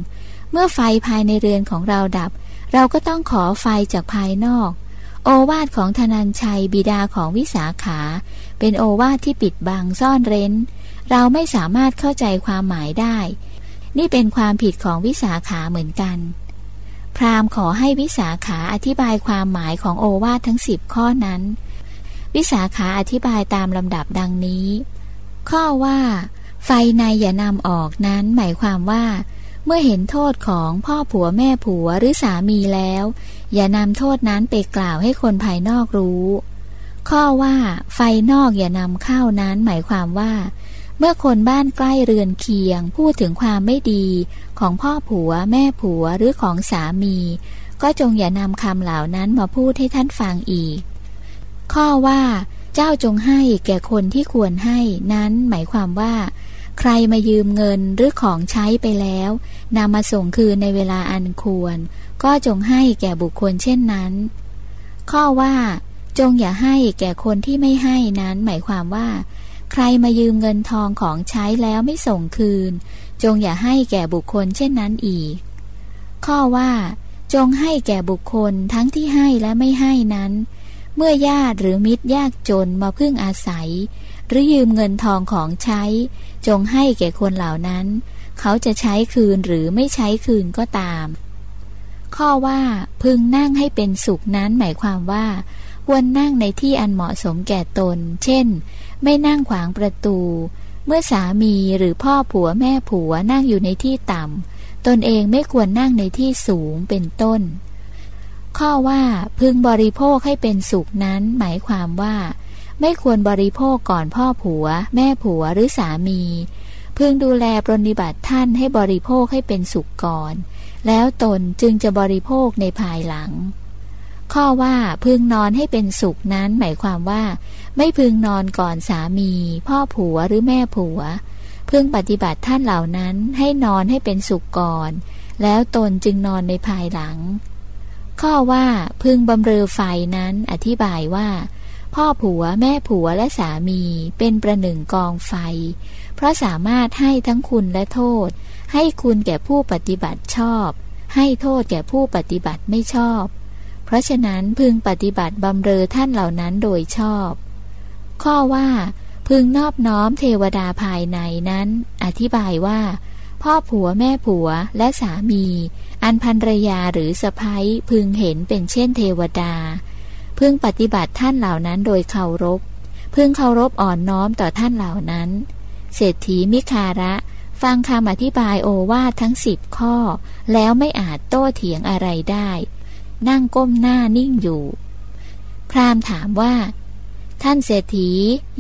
S1: เมื่อไฟภายในเรือนของเราดับ เราก็ต้องขอไฟจากภายนอก โอวาทของธนัญชัยบิดาของวิสาขา เป็นโอวาทที่ปิดบังซ่อนเร้น เราไม่สามารถเข้าใจความหมายได้ นี่เป็นความผิดของวิสาขาเหมือนกัน พราหมณ์ขอให้วิสาขาอธิบายความหมายของโอวาททั้งสิบข้อนั้น วิสาขาอธิบายตามลำดับดังนี้ ข้อว่า ไฟในอย่านำออกนั้นหมายความว่าเมื่อเห็นโทษของพ่อผัวแม่ผัวหรือสามีแล้ว อย่านำโทษนั้นไปกล่าวให้คนภายนอกรู้ ข้อว่าไฟนอกอย่านำเข้านั้นหมายความว่า เมื่อคนบ้านใกล้เรือนเคียง พูดถึงความไม่ดี ของพ่อผัว แม่ผัวหรือของสามี ก็จงอย่านำคำเหล่านั้นมาพูดให้ท่านฟังอีก ข้อว่า เจ้าจงให้แก่คนที่ควรให้นั้นหมายความว่า ใครมายืมเงินหรือของใช้ไปแล้วนำมาส่งคืนในเวลาอันควร ก็จงให้แก่บุคคลเช่นนั้น ข้อว่า จงอย่าให้แก่คนที่ไม่ให้นั้นหมายความว่า ใครมายืมเงินทองของใช้แล้วไม่ส่งคืน จงอย่าให้แก่บุคคลเช่นนั้นอีก ข้อว่า จงให้แก่บุคคลทั้งที่ให้และไม่ให้นั้น เมื่อญาติหรือมิตรยากจนมาพึ่งอาศัย หรือยืมเงินทองของใช้ จงให้แก่คนเหล่านั้น เขาจะใช้คืนหรือไม่ใช้คืนก็ตาม ข้อว่าพึงนั่งให้เป็นสุขนั้นหมายความว่า ควรนั่งในที่อันเหมาะสมแก่ตน เช่น ไม่นั่งขวางประตู เมื่อสามีหรือพ่อผัวแม่ผัวนั่งอยู่ในที่ต่ำ ตนเองไม่ควรนั่งในที่สูงเป็นต้น ข้อว่าพึงบริโภคให้เป็นสุขนั้นหมายความว่า ไม่ควรบริโภคก่อนพ่อผัว แม่ผัวหรือสามี พึงดูแลปรนิบัติท่านให้บริโภคให้เป็นสุขก่อน แล้วตนจึงจะบริโภคในภายหลัง ข้อว่าพึงนอนให้เป็นสุขนั้นหมายความว่า ไม่พึงนอนก่อนสามี พ่อผัวหรือแม่ผัว พึงปฏิบัติท่านเหล่านั้นให้นอนให้เป็นสุขก่อน แล้วตนจึงนอนในภายหลัง ข้อว่าพึงบำเรอไฟนั้นอธิบายว่า พ่อผัวแม่ผัวและสามีเป็นประหนึ่งกองไฟ เพราะสามารถให้ทั้งคุณและโทษ ให้คุณแก่ผู้ปฏิบัติชอบ ให้โทษแก่ผู้ปฏิบัติไม่ชอบ ราะฉะนั้นพึงปฏิบัติบำเรอท่านเหล่านั้นโดยชอบ ข้อว่า พึงนอบน้อมเทวดาภายในนั้น อธิบายว่า พ่อผัวแม่ผัวและสามี อันพันรยาหรือสะพ้ยพึงเห็นเป็นเช่นเทวดา พึงปฏิบัติท่านเหล่านั้นโดยเคารพ พึงเคารพอ่อนน้อมต่อท่านเหล่านั้น เศรษฐีมิคาระ ฟังคำอธิบายโอวาททั้งสิบข้อ แล้วไม่อาจโต้เถียงอะไรได้ นั่งก้มหน้านิ่งอยู่ พรามถามว่า ท่านเศรษฐี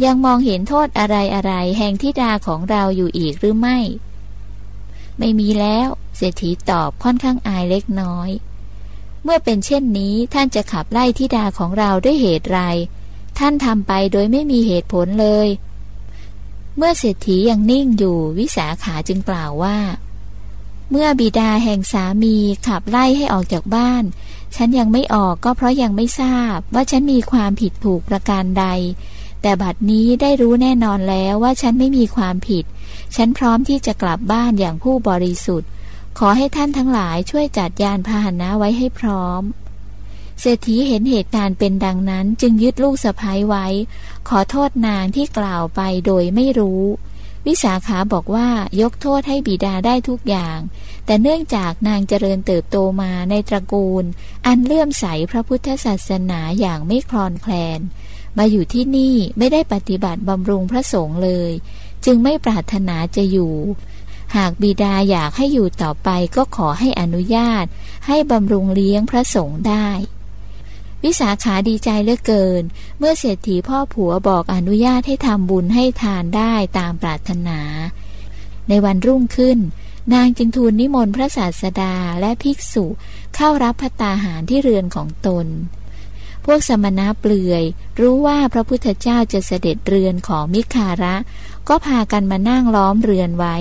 S1: ยังมองเห็นโทษอะไรอะไรแห่งทิดาของเราอยู่อีกหรือไม่ ไม่มีแล้ว เศรษฐีตอบค่อนข้างอายเล็กน้อย เมื่อเป็นเช่นนี้ท่านจะขับไล่ทิดาของเราด้วยเหตุไร ท่านทำไปโดยไม่มีเหตุผลเลย เมื่อเศรษฐียังนิ่งอยู่วิสาขาจึงกล่าวว่าเมื่อบิดาแห่งสามีขับไล่ให้ออกจากบ้าน ฉันยังไม่ออกก็เพราะยังไม่ทราบว่าฉันมีความผิดถูกประการใด แต่บัดนี้ได้รู้แน่นอนแล้วว่าฉันไม่มีความผิด ฉันพร้อมที่จะกลับบ้านอย่างผู้บริสุทธิ์ ขอให้ท่านทั้งหลายช่วยจัดยานพาหนะไว้ให้พร้อม เศรษฐีเห็นเหตุการณ์เป็นดังนั้นจึงยึดลูกสะพ้ายไว้ ขอโทษนางที่กล่าวไปโดยไม่รู้ วิสาขาบอกว่ายกโทษให้บิดาได้ทุกอย่าง แต่เนื่องจากนางเจริญเติบโตมาในตระกูล อันเลื่อมใสพระพุทธศาสนาอย่างไม่คลอนแคลน มาอยู่ที่นี่ไม่ได้ปฏิบัติบำรุงพระสงฆ์เลย จึงไม่ปรารถนาจะอยู่ หากบิดาอยากให้อยู่ต่อไปก็ขอให้อนุญาต ให้บำรุงเลี้ยงพระสงฆ์ได้ วิสาขาดีใจเหลือเกิน เมื่อเศรษฐีพ่อผัวบอกอนุญาตให้ทำบุญให้ทานได้ตามปรารถนา ในวันรุ่งขึ้น นางจึงทูลนิมนต์พระศาสดาและภิกษุเข้ารับพระตาหารที่เรือนของตน พวกสมณะเปลือย รู้ว่าพระพุทธเจ้าจะเสด็จเรือนของมิคาระ ก็พากันมานั่งล้อมเรือนไว้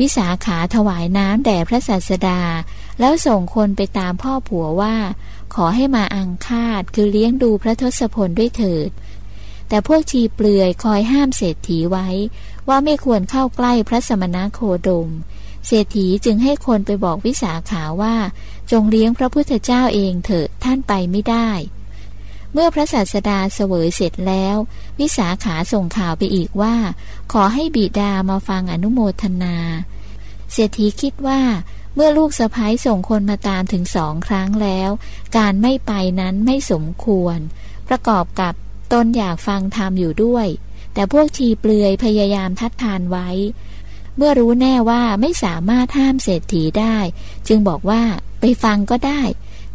S1: วิสาขาถวายน้ำแด่พระศาสดา แล้วส่งคนไปตามพ่อผัวว่า ขอให้มาอังคาดคือเลี้ยงดูพระทศพลด้วยเถิด แต่พวกชีเปลือยคอยห้ามเศรษฐีไว้ว่าไม่ควรเข้าใกล้พระสมณะโคดม เศรษฐีจึงให้คนไปบอกวิสาขาว่า จงเลี้ยงพระพุทธเจ้าเองเถอะท่านไปไม่ได้ เมื่อพระศาสดาเสวยเสร็จแล้ว วิสาขาส่งข่าวไปอีกว่า ขอให้บิดามาฟังอนุโมทนา เศรษฐีคิดว่า เมื่อลูกสะพ้ายส่งคนมาตามถึงสองครั้งแล้ว การไม่ไปนั้นไม่สมควร ประกอบกับตนอยากฟังธรรมอยู่ด้วย แต่พวกชีเปลือยพยายามทัดทานไว้ เมื่อรู้แน่ว่าไม่สามารถห้ามเศรษฐีได้ จึงบอกว่าไปฟังก็ได้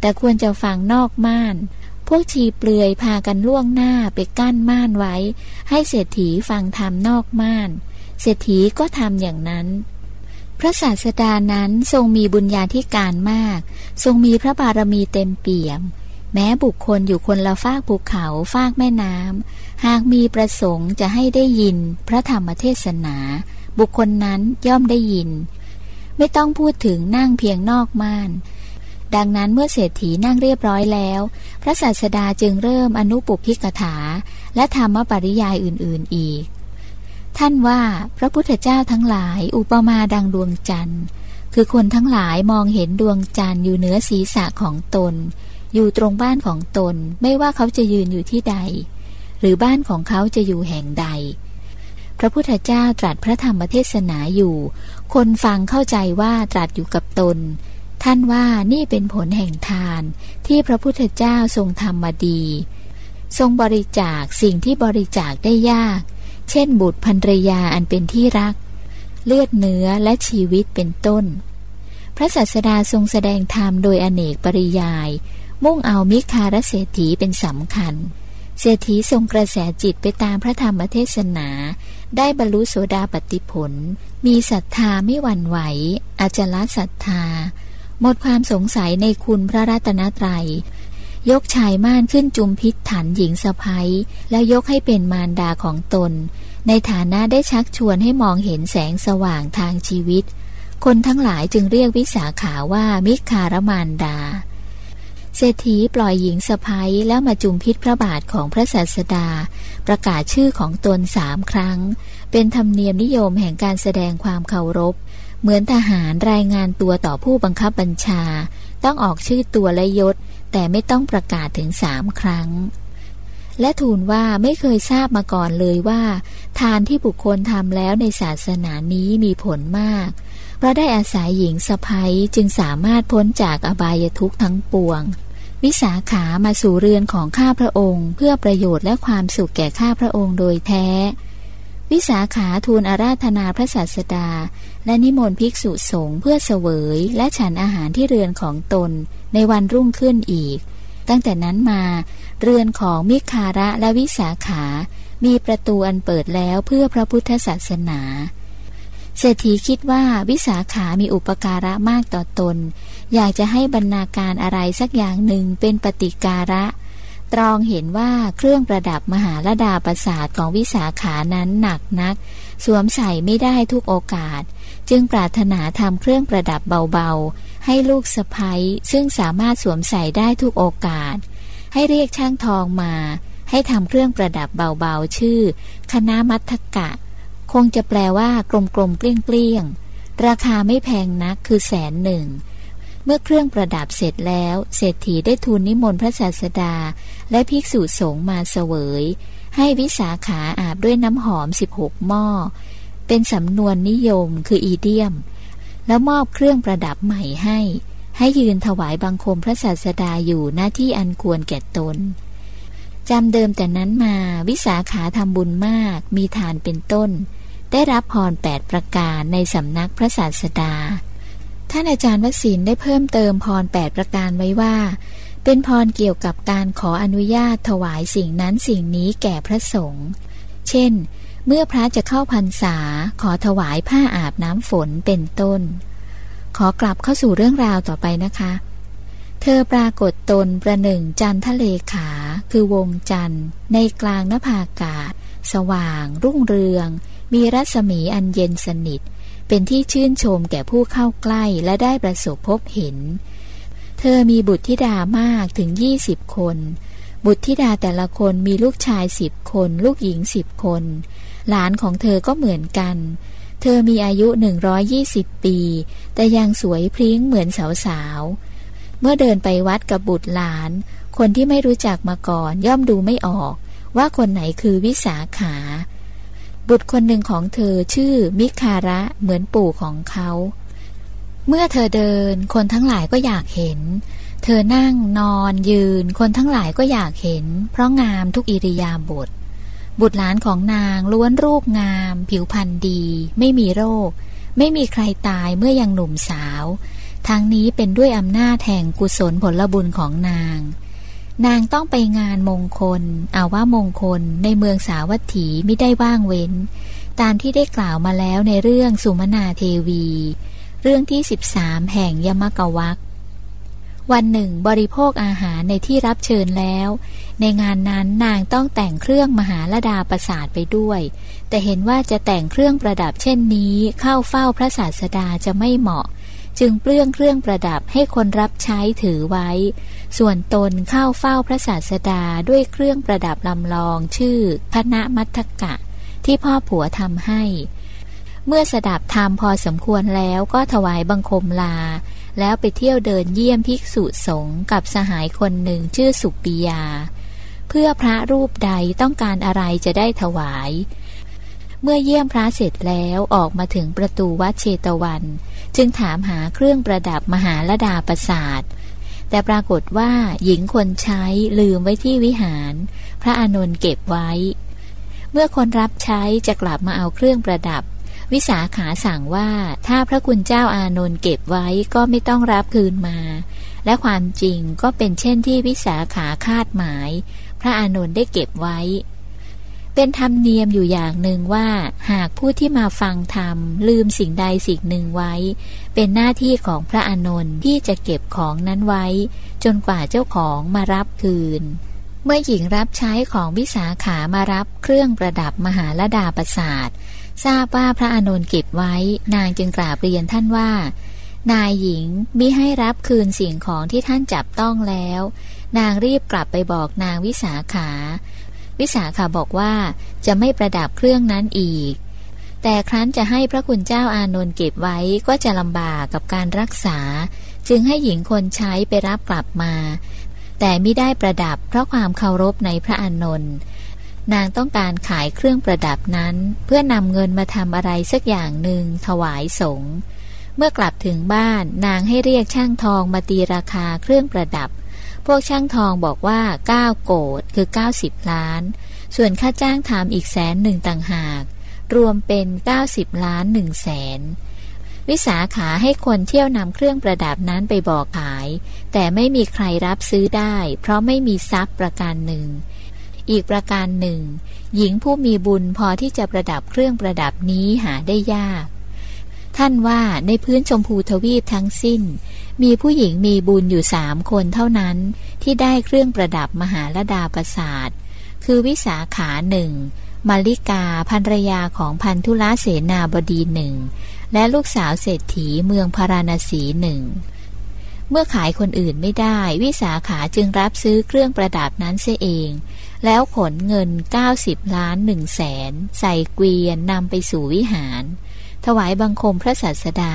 S1: แต่ควรจะฟังนอกม่าน พวกชีเปลือยพากันล่วงหน้าไปกั้นม่านไว้ ให้เศรษฐีฟังธรรมนอกม่าน เศรษฐีก็ทำอย่างนั้น ระศาสดานั้นทรงมีบุญญาธิการมาก ทรงมีพระบารมีเต็มเปี่ยม แม้บุคคลอยู่คนละฟากภูเขาฟากแม่น้ำหากมีประสงค์จะให้ได้ยินพระธรรมเทศนา บุคคลนั้นย่อมได้ยิน ไม่ต้องพูดถึงนั่งเพียงนอกม่าน ดังนั้นเมื่อเศรษฐีนั่งเรียบร้อยแล้ว พระศาสดาจึงเริ่มอนุปุพิกถา และธรรมปริยายอื่น ๆ อีก ท่านว่าพระพุทธเจ้าทั้งหลายอุปมาดังดวงจันทร์ คือคนทั้งหลายมองเห็นดวงจันทร์อยู่เหนือศีรษะของตน อยู่ตรงบ้านของตน ไม่ว่าเขาจะยืนอยู่ที่ใด หรือบ้านของเขาจะอยู่แห่งใด พระพุทธเจ้าตรัสพระธรรมเทศนาอยู่ คนฟังเข้าใจว่าตรัสอยู่กับตน ท่านว่านี่เป็นผลแห่งทาน ที่พระพุทธเจ้าทรงทำมาดี ทรงบริจาคสิ่งที่บริจาคได้ยาก เช่นบุตรภรรยาอันเป็นที่รัก เลือดเนื้อและชีวิตเป็นต้น พระศาสดาทรงแสดงธรรมโดยอเนกปริยาย มุ่งเอามิคารเศรษฐีเป็นสำคัญ เศรษฐีทรงกระแสจิตไปตามพระธรรมเทศนา ได้บรรลุโสดาปติผล มีศรัทธาไม่หวั่นไหวอจลศรัทธา หมดความสงสัยในคุณพระรัตนตรยัย ยกชายม่านขึ้นจุมพิษฐานหญิงสะพ้ยแล้วยกให้เป็นมารดาของตน ในฐานะได้ชักชวนให้มองเห็นแสงสว่างทางชีวิต คนทั้งหลายจึงเรียกวิสาขาว่ามิคารมารดา เศรษฐีปล่อยหญิงสะพ้ยแล้วมาจุมพิษพระบาทของพระศาสดา ประกาศชื่อของตนสามครั้ง เป็นธรรมเนียมนิยมแห่งการแสดงความเคารพ เหมือนทหารรายงานตัวต่อผู้บังคับบัญชา ต้องออกชื่อตัวและยศ แต่ไม่ต้องประกาศถึงสามครั้ง และทูลว่าไม่เคยทราบมาก่อนเลยว่า ทานที่บุคคลทำแล้วในศาสนานี้มีผลมาก เพราะได้อาศัยหญิงสะพ้ยจึงสามารถพ้นจากอบายทุกข์ทั้งปวง วิสาขามาสู่เรือนของข้าพระองค์ เพื่อประโยชน์และความสุขแก่ข้าพระองค์โดยแท้ วิสาขาทูลอาราธนาพระศาสดา และนิมนต์ภิกษุสงฆ์เพื่อเสวยและฉันอาหารที่เรือนของตนในวันรุ่งขึ้นอีก ตั้งแต่นั้นมา เรือนของมิคาระและวิสาขา มีประตูอันเปิดแล้วเพื่อพระพุทธศาสนา เศรษฐีคิดว่าวิสาขามีอุปการะมากต่อตน อยากจะให้บรรณาการอะไรสักอย่างหนึ่งเป็นปฏิการะ ตรองเห็นว่าเครื่องประดับมหาลดาประสาทของวิสาขานั้นหนักนัก สวมใส่ไม่ได้ทุกโอกาส จึงปรารถนาทำเครื่องประดับเบาๆ ให้ลูกสะพ้ยซึ่งสามารถสวมใส่ได้ทุกโอกาส ให้เรียกช่างทองมา ให้ทำเครื่องประดับเบาๆ ชื่อ คณะมัทกะ คงจะแปลว่ากลมๆเกลี้ยงๆ ราคาไม่แพงนักคือแสนหนึ่ง เมื่อเครื่องประดับเสร็จแล้ว เศรษฐีได้ทูลนิมนต์พระศาสดา และภิกษุสงฆ์มาเสวย ให้วิสาขาอาบด้วยน้ำหอม 16 หม้อ เป็นสำนวนนิยมคืออีเดียม แล้วมอบเครื่องประดับใหม่ให้ ให้ยืนถวายบังคมพระศาสดาอยู่หน้าที่อันควรแก่ตนจำเดิมแต่นั้นมาวิสาขาทำบุญมาก มีทานเป็นต้น ได้รับพรแปดประการในสำนักพระศาสดา ท่านอาจารย์วสินได้เพิ่มเติมพรแปดประการไว้ว่า เป็นพรเกี่ยวกับการขออนุญาตถวายสิ่งนั้นสิ่งนี้แก่พระสงฆ์ เช่น เมื่อพระจะเข้าพรรษาขอถวายผ้าอาบน้ำฝนเป็นต้น ขอกลับเข้าสู่เรื่องราวต่อไปนะคะ เธอปรากฏตนประหนึ่งจันทะเลขา คือวงจันทร์ ในกลางนภาอากาศ สว่าง รุ่งเรือง มีรัศมีอันเย็นสนิท เป็นที่ชื่นชมแก่ผู้เข้าใกล้และได้ประสบพบเห็น เธอมีบุตรธิดามากถึงยี่สิบคน บุตรธิดาแต่ละคนมีลูกชายสิบคน ลูกหญิงสิบคน หลานของเธอก็เหมือนกัน เธอมีอายุหนึ่งร้อยยี่สิบปี แต่ยังสวยพริ้งเหมือนสาวๆ เมื่อเดินไปวัดกับบุตรหลาน คนที่ไม่รู้จักมาก่อนย่อมดูไม่ออก ว่าคนไหนคือวิสาขา บุตรคนหนึ่งของเธอชื่อมิคาระเหมือนปู่ของเขา เมื่อเธอเดินคนทั้งหลายก็อยากเห็นเธอนั่งนอนยืน คนทั้งหลายก็อยากเห็น เพราะงามทุกอิริยาบถ บุตรหลานของนางล้วนรูปงาม ผิวพรรณดี ไม่มีโรค ไม่มีใครตายเมื่อยังหนุ่มสาว ทั้งนี้เป็นด้วยอำนาจแห่งกุศลผลบุญของนาง นางต้องไปงานมงคลอาว่ามงคลในเมืองสาวัตถีไม่ได้ว่างเว้น ตามที่ได้กล่าวมาแล้วในเรื่องสุมนาเทวี เรื่องที่ 13 แห่งยมกวัก วันหนึ่งบริโภคอาหารในที่รับเชิญแล้ว ในงานนั้นนางต้องแต่งเครื่องมหาลดาประสาทไปด้วย แต่เห็นว่าจะแต่งเครื่องประดับเช่นนี้เข้าเฝ้าพระศาสดาจะไม่เหมาะ จึงเปลื้องเครื่องประดับให้คนรับใช้ถือไว้ ส่วนตนเข้าเฝ้าพระศาสดาด้วยเครื่องประดับลำลองชื่อคณะมัทกะ ที่พ่อผัวทำให้ เมื่อสดับธรรมพอสมควรแล้วก็ถวายบังคมลา แล้วไปเที่ยวเดินเยี่ยมภิกษุสงฆ์กับสหายคนหนึ่งชื่อสุปิยา เพื่อพระรูปใดต้องการอะไรจะได้ถวาย เมื่อเยี่ยมพระเสร็จแล้วออกมาถึงประตูวัดเชตวัน จึงถามหาเครื่องประดับมหาลดาประสาทแต่ปรากฏว่าหญิงคนใช้ลืมไว้ที่วิหาร พระอานนท์เก็บไว้ เมื่อคนรับใช้จะกลับมาเอาเครื่องประดับ วิสาขาสั่งว่าถ้าพระคุณเจ้าอานนท์เก็บไว้ก็ไม่ต้องรับคืนมา และความจริงก็เป็นเช่นที่วิสาขาคาดหมาย พระอานนท์ได้เก็บไว้ เป็นธรรมเนียมอยู่อย่างหนึ่งว่า หากผู้ที่มาฟังธรรม ลืมสิ่งใดสิ่งหนึ่งไว้ เป็นหน้าที่ของพระอานนท์ที่จะเก็บของนั้นไว้ จนกว่าเจ้าของมารับคืนเมื่อหญิงรับใช้ของวิสาขามารับเครื่องประดับมหาลดาประสาท ทราบว่าพระอานนท์เก็บไว้ นางจึงกราบเรียนท่านว่า นายหญิงมิให้รับคืนสิ่งของที่ท่านจับต้องแล้ว นางรีบกลับไปบอกนางวิสาขา วิสาขาบอกว่าจะไม่ประดับเครื่องนั้นอีก แต่ครั้นจะให้พระคุณเจ้าอานนท์เก็บไว้ก็จะลำบากกับการรักษา จึงให้หญิงคนใช้ไปรับกลับมา แต่ไม่ได้ประดับเพราะความเคารพในพระอานนท์ นางต้องการขายเครื่องประดับนั้น เพื่อนำเงินมาทำอะไรสักอย่างหนึ่งถวายสงฆ์เมื่อกลับถึงบ้านนางให้เรียกช่างทองมาตีราคาเครื่องประดับ พวกช่างทองบอกว่า 9 โกดคือ 90 ล้าน ส่วนค่าจ้างทำอีกแสนหนึ่งต่างหาก รวมเป็น 90 ล้านหนึ่งแสนวิสาขาให้คนเที่ยวนำเครื่องประดับนั้นไปบอกขาย แต่ไม่มีใครรับซื้อได้ เพราะไม่มีทรัพย์ประการหนึ่ง อีกประการหนึ่ง หญิงผู้มีบุญพอที่จะประดับเครื่องประดับนี้หาได้ยาก ท่านว่าในพื้นชมพูทวีปทั้งสิ้น มีผู้หญิงมีบุญอยู่สามคนเท่านั้น ที่ได้เครื่องประดับมหาลดาประสาทคือวิสาขาหนึ่งมาริกาภรรยาของพันธุลเสนาบดีหนึ่งและลูกสาวเศรษฐีเมืองพาราณสีหนึ่งเมื่อขายคนอื่นไม่ได้ วิสาขาจึงรับซื้อเครื่องประดับนั้นเสียเอง แล้วขนเงิน 90 ล้านหนึ่งแสนใส่เกวียนนำไปสู่วิหาร ถวายบังคมพระศาสดา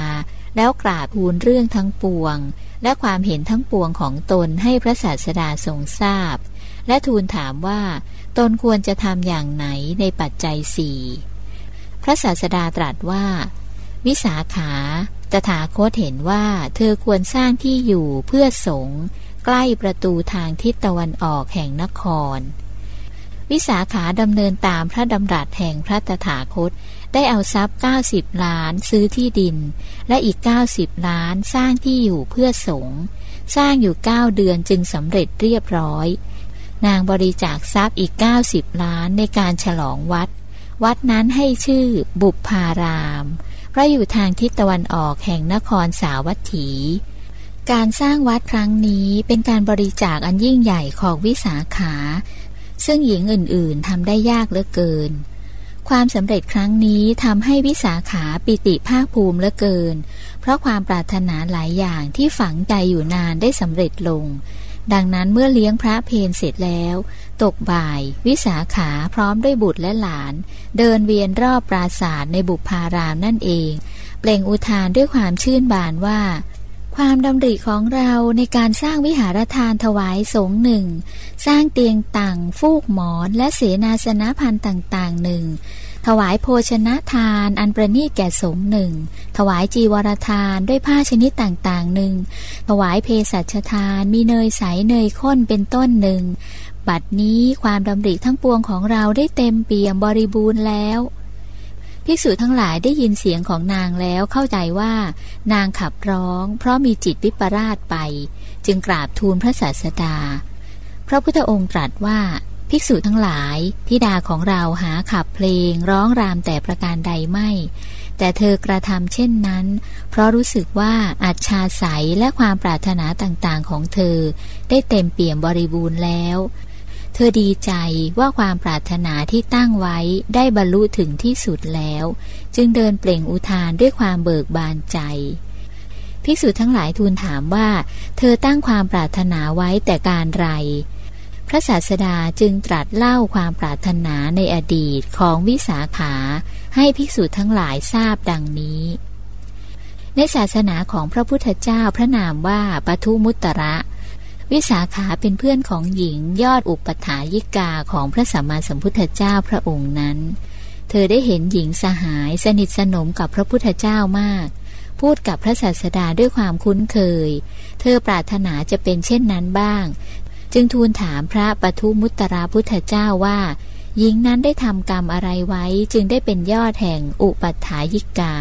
S1: แล้วกราบทูลเรื่องทั้งปวง และความเห็นทั้งปวงของตนให้พระศาสดาทรงทราบ และทูลถามว่า ตนควรจะทำอย่างไหนในปัจจัยสี่พระศาสดาตรัสว่า วิสาขาตถาคตเห็นว่าเธอควรสร้างที่อยู่เพื่อสงใกล้ประตูทางทิศตะวันออกแห่งนคร วิสาขาดำเนินตามพระดำรัสแห่งพระตถาคต ได้เอาทรัพย์ 90 ล้านซื้อที่ดิน และอีก 90 ล้านสร้างที่อยู่เพื่อสงสร้างอยู่ 9 เดือนจึงสำเร็จเรียบร้อย นางบริจาคทรัพย์อีก 90 ล้านในการฉลองวัด วัดนั้นให้ชื่อบุพพารามเพราะอยู่ทางทิศตะวันออกแห่งนครสาวัตถี การสร้างวัดครั้งนี้เป็นการบริจาคอันยิ่งใหญ่ของวิสาขา ซึ่งหญิงอื่นๆทำได้ยากเหลือเกิน ความสำเร็จครั้งนี้ทำให้วิสาขาปิติภาคภูมิเหลือเกิน เพราะความปรารถนาหลายอย่างที่ฝังใจอยู่นานได้สำเร็จลง ดังนั้นเมื่อเลี้ยงพระเพนเสร็จแล้ว ตกบ่าย วิสาขาพร้อมด้วยบุตรและหลาน เดินเวียนรอบปราสาทในบุพารามนั่นเอง เปล่งอุทานด้วยความชื่นบานว่า ความดำริของเราในการสร้างวิหารทานถวายสงหนึ่ง สร้างเตียงต่างฟูกหมอนและเสนาสนะพันต่างๆหนึ่งถวายโภชนะทานอันประณีตแก่สงหนึ่ง ถวายจีวรทานด้วยผ้าชนิดต่างๆหนึ่ง ถวายเพศัชทานมีเนยใสเนยข้นเป็นต้นหนึ่ง บัดนี้ความดำริทั้งปวงของเราได้เต็มเปี่ยมบริบูรณ์แล้ว ภิกษุทั้งหลายได้ยินเสียงของนางแล้วเข้าใจว่า นางขับร้อง เพราะมีจิตวิปราชไป จึงกราบทูลพระศาสดา พระพุทธองค์ตรัสว่าภิกษุทั้งหลายทิดาของเราหาขับเพลงร้องรามแต่ประการใดไม่ แต่เธอกระทำเช่นนั้น เพราะรู้สึกว่าอัจฉาสยและความปรารถนาต่างๆของเธอ ได้เต็มเปี่ยมบริบูรณ์แล้ว ธอดีใจว่าความปรารถนาที่ตั้งไว้ได้บรรลุถึงที่สุดแล้ว จึงเดินเปล่งอุทานด้วยความเบิกบานใจ ภิกษุทั้งหลายทูลถามว่า เธอตั้งความปรารถนาไว้แต่การไรพพระศาสดาจึงตรัสเล่าความปรารถนาในอดีตของวิสาขา ให้ภิกษุทั้งหลายทราบดังนี้ ในศาสนาของพระพุทธเจ้าพระนามว่าปทุมุตระ วิสาขาเป็นเพื่อนของหญิงยอดอุปถายิกาของพระสัมมาสัมพุทธเจ้าพระองค์นั้น เธอได้เห็นหญิงสหายสนิทสนมกับพระพุทธเจ้ามาก พูดกับพระศาสดาด้วยความคุ้นเคย เธอปรารถนาจะเป็นเช่นนั้นบ้าง จึงทูลถามพระปทุมุตราพุทธเจ้าว่า หญิงนั้นได้ทำกรรมอะไรไว้จึงได้เป็นยอดแห่งอุปัฏฐายิกา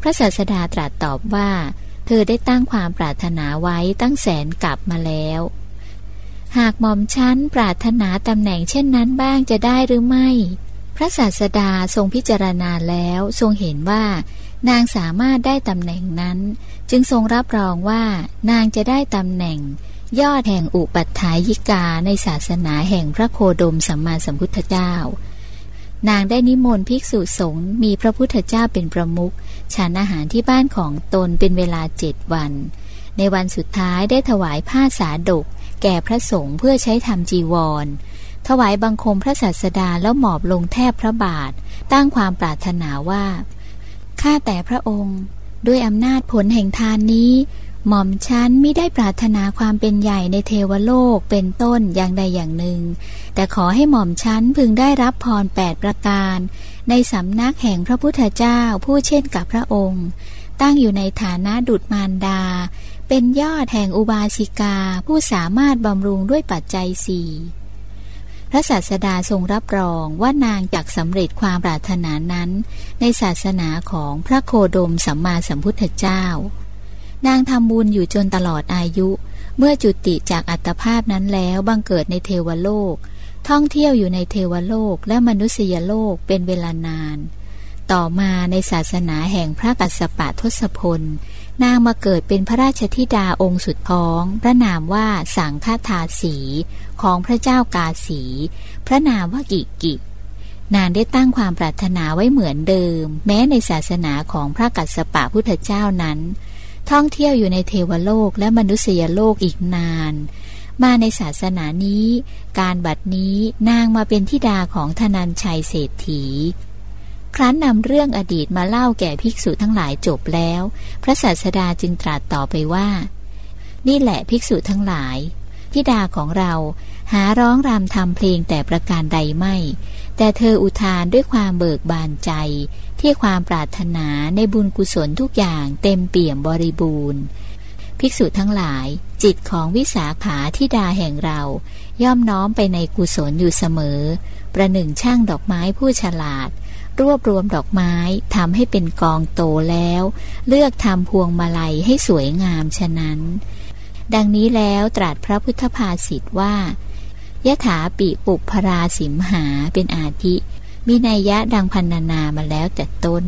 S1: พระศาสดาตรัสตอบว่า เธอได้ตั้งความปรารถนาไว้ตั้งแสนกลับมาแล้ว หากหม่อมชั้นปรารถนาตำแหน่งเช่นนั้นบ้างจะได้หรือไม่ พระศาสดาทรงพิจารณาแล้วทรงเห็นว่านางสามารถได้ตำแหน่งนั้น จึงทรงรับรองว่านางจะได้ตำแหน่ง ยอดแห่งอุปัฏฐายิกาในศาสนาแห่งพระโคดมสัมมาสัมพุทธเจ้า นางได้นิมนต์ภิกษุสงฆ์มีพระพุทธเจ้าเป็นประมุขฉันอาหารที่บ้านของตนเป็นเวลาเจ็ดวัน ในวันสุดท้ายได้ถวายผ้าสาดก แก่พระสงฆ์เพื่อใช้ทำจีวร ถวายบังคมพระศาสดาแล้วหมอบลงแทบพระบาท ตั้งความปรารถนาว่า ข้าแต่พระองค์ ด้วยอำนาจผลแห่งทานนี้ หม่อมชั้นไม่ได้ปรารถนาความเป็นใหญ่ในเทวโลกเป็นต้นอย่างใดอย่างหนึ่ง แต่ขอให้หม่อมชั้นพึงได้รับพรแปดประการ ในสำนักแห่งพระพุทธเจ้าผู้เช่นกับพระองค์ ตั้งอยู่ในฐานะดุจมารดา เป็นยอดแห่งอุบาสิกาผู้สามารถบำรุงด้วยปัจจัยสี่พระศาสดาทรงรับรองว่านางจักสำเร็จความปรารถนานั้น ในศาสนาของพระโคดมสัมมาสัมพุทธเจ้า นางทำบุญอยู่จนตลอดอายุ เมื่อจุติจากอัตภาพนั้นแล้วบังเกิดในเทวโลก ท่องเที่ยวอยู่ในเทวโลกและมนุษยโลกเป็นเวลานาน ต่อมาในศาสนาแห่งพระกัสสปะทศพล นางมาเกิดเป็นพระราชธิดาองค์สุดท้อง พระนามว่าสังฆาทาสีของพระเจ้ากาสี พระนามว่ากิกินางได้ตั้งความปรารถนาไว้เหมือนเดิม แม้ในศาสนาของพระกัสสปะพุทธเจ้านั้น ท่องเที่ยวอยู่ในเทวโลกและมนุษยโลกอีกนาน มาในศาสนานี้ การบัดนี้นางมาเป็นทิดาของธนันชัยเศรษฐี ครั้นนำเรื่องอดีตมาเล่าแก่ภิกษุทั้งหลายจบแล้ว พระศาสดาจึงตรัสต่อไปว่า นี่แหละภิกษุทั้งหลายทิดาของเราหาร้องรำทำเพลงแต่ประการใดไม่ แต่เธออุทานด้วยความเบิกบานใจ ที่ความปรารถนาในบุญกุศลทุกอย่างเต็มเปี่ยมบริบูรณ์ ภิกษุทั้งหลายจิตของวิสาขาทิดาแห่งเรา ย่อมน้อมไปในกุศลอยู่เสมอ ประหนึ่งช่างดอกไม้ผู้ฉลาด รวบรวมดอกไม้ทำให้เป็นกองโตแล้ว เลือกทำพวงมาลัยให้สวยงามฉะนั้น ดังนี้แล้วตรัสพระพุทธภาษิตว่ายะถาปิปุพราสิมหาเป็นอาทิ มีนัยยะดังพันนานามาแล้วแต่ต้น